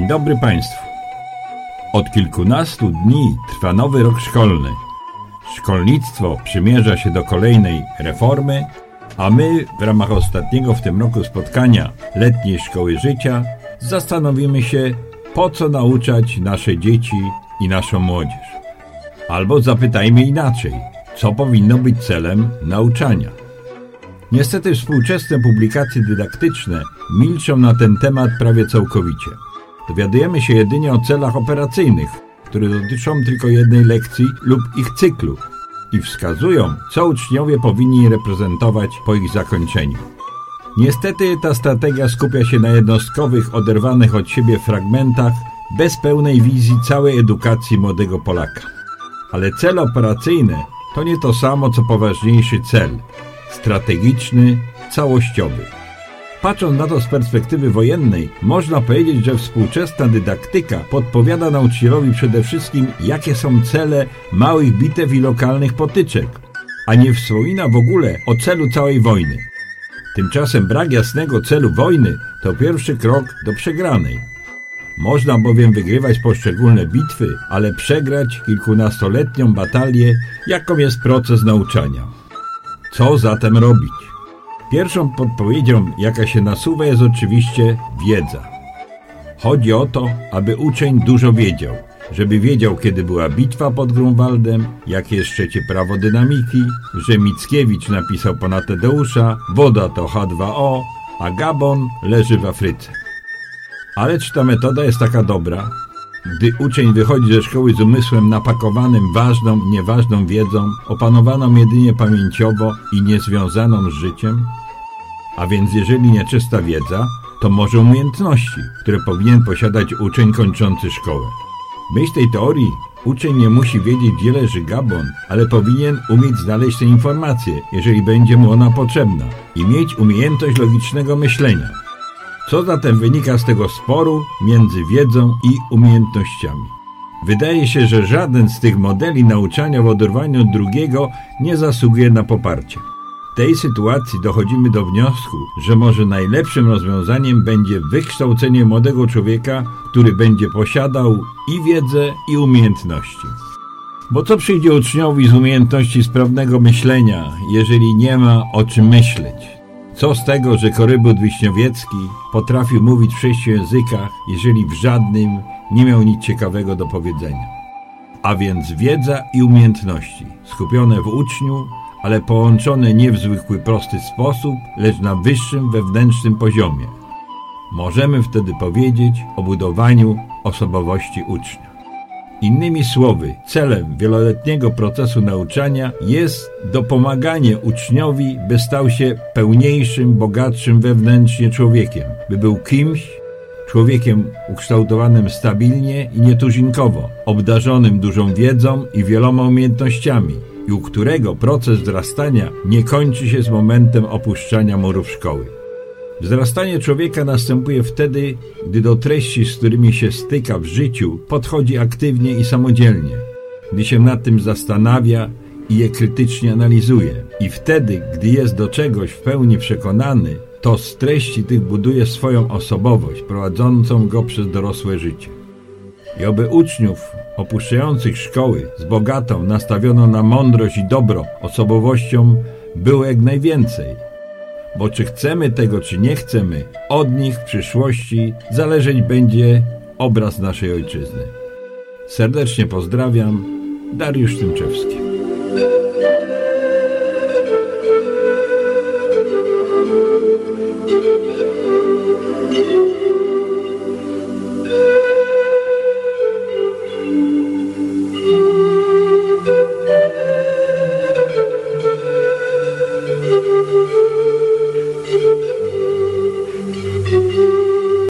Dzień dobry Państwu. Od kilkunastu dni trwa nowy rok szkolny. Szkolnictwo przymierza się do kolejnej reformy, a my w ramach ostatniego w tym roku spotkania letniej szkoły życia zastanowimy się, po co nauczać nasze dzieci i naszą młodzież. Albo zapytajmy inaczej, co powinno być celem nauczania. Niestety współczesne publikacje dydaktyczne milczą na ten temat prawie całkowicie. Dowiadujemy się jedynie o celach operacyjnych, które dotyczą tylko jednej lekcji lub ich cyklu i wskazują, co uczniowie powinni reprezentować po ich zakończeniu. Niestety ta strategia skupia się na jednostkowych, oderwanych od siebie fragmentach, bez pełnej wizji całej edukacji młodego Polaka. Ale cel operacyjny to nie to samo, co poważniejszy cel strategiczny, całościowy. Patrząc na to z perspektywy wojennej, można powiedzieć, że współczesna dydaktyka podpowiada nauczycielowi przede wszystkim, jakie są cele małych bitew i lokalnych potyczek, a nie wspomina w ogóle o celu całej wojny. Tymczasem brak jasnego celu wojny to pierwszy krok do przegranej. Można bowiem wygrywać poszczególne bitwy, ale przegrać kilkunastoletnią batalię, jaką jest proces nauczania. Co zatem robić? Pierwszą podpowiedzią, jaka się nasuwa, jest oczywiście wiedza. Chodzi o to, aby uczeń dużo wiedział, żeby wiedział, kiedy była bitwa pod Grunwaldem, jakie jest trzecie prawo dynamiki, że Mickiewicz napisał ponad Tadeusza, woda to H2O, a Gabon leży w Afryce. Ale czy ta metoda jest taka dobra? Gdy uczeń wychodzi ze szkoły z umysłem napakowanym ważną i nieważną wiedzą, opanowaną jedynie pamięciowo i niezwiązaną z życiem? A więc jeżeli nieczysta wiedza, to może umiejętności, które powinien posiadać uczeń kończący szkołę. W myśl tej teorii uczeń nie musi wiedzieć, gdzie leży Gabon, ale powinien umieć znaleźć te informacje, jeżeli będzie mu ona potrzebna i mieć umiejętność logicznego myślenia. Co zatem wynika z tego sporu między wiedzą i umiejętnościami? Wydaje się, że żaden z tych modeli nauczania w oderwaniu od drugiego nie zasługuje na poparcie. W tej sytuacji dochodzimy do wniosku, że może najlepszym rozwiązaniem będzie wykształcenie młodego człowieka, który będzie posiadał i wiedzę, i umiejętności. Bo co przyjdzie uczniowi z umiejętności sprawnego myślenia, jeżeli nie ma o czym myśleć? Co z tego, że Korybut Wiśniowiecki potrafił mówić w sześciu językach, jeżeli w żadnym nie miał nic ciekawego do powiedzenia? A więc wiedza i umiejętności, skupione w uczniu, ale połączone nie w zwykły prosty sposób, lecz na wyższym wewnętrznym poziomie. Możemy wtedy powiedzieć o budowaniu osobowości ucznia. Innymi słowy, celem wieloletniego procesu nauczania jest dopomaganie uczniowi, by stał się pełniejszym, bogatszym wewnętrznie człowiekiem, by był kimś, człowiekiem ukształtowanym stabilnie i nietuzinkowo, obdarzonym dużą wiedzą i wieloma umiejętnościami, i u którego proces wzrastania nie kończy się z momentem opuszczania murów szkoły. Wzrastanie człowieka następuje wtedy, gdy do treści, z którymi się styka w życiu, podchodzi aktywnie i samodzielnie, gdy się nad tym zastanawia i je krytycznie analizuje. I wtedy, gdy jest do czegoś w pełni przekonany, to z treści tych buduje swoją osobowość, prowadzącą go przez dorosłe życie. I oby uczniów opuszczających szkoły z bogatą, nastawioną na mądrość i dobro osobowością było jak najwięcej – bo czy chcemy tego, czy nie chcemy, od nich w przyszłości zależeć będzie obraz naszej ojczyzny. Serdecznie pozdrawiam, Dariusz Tymczewski.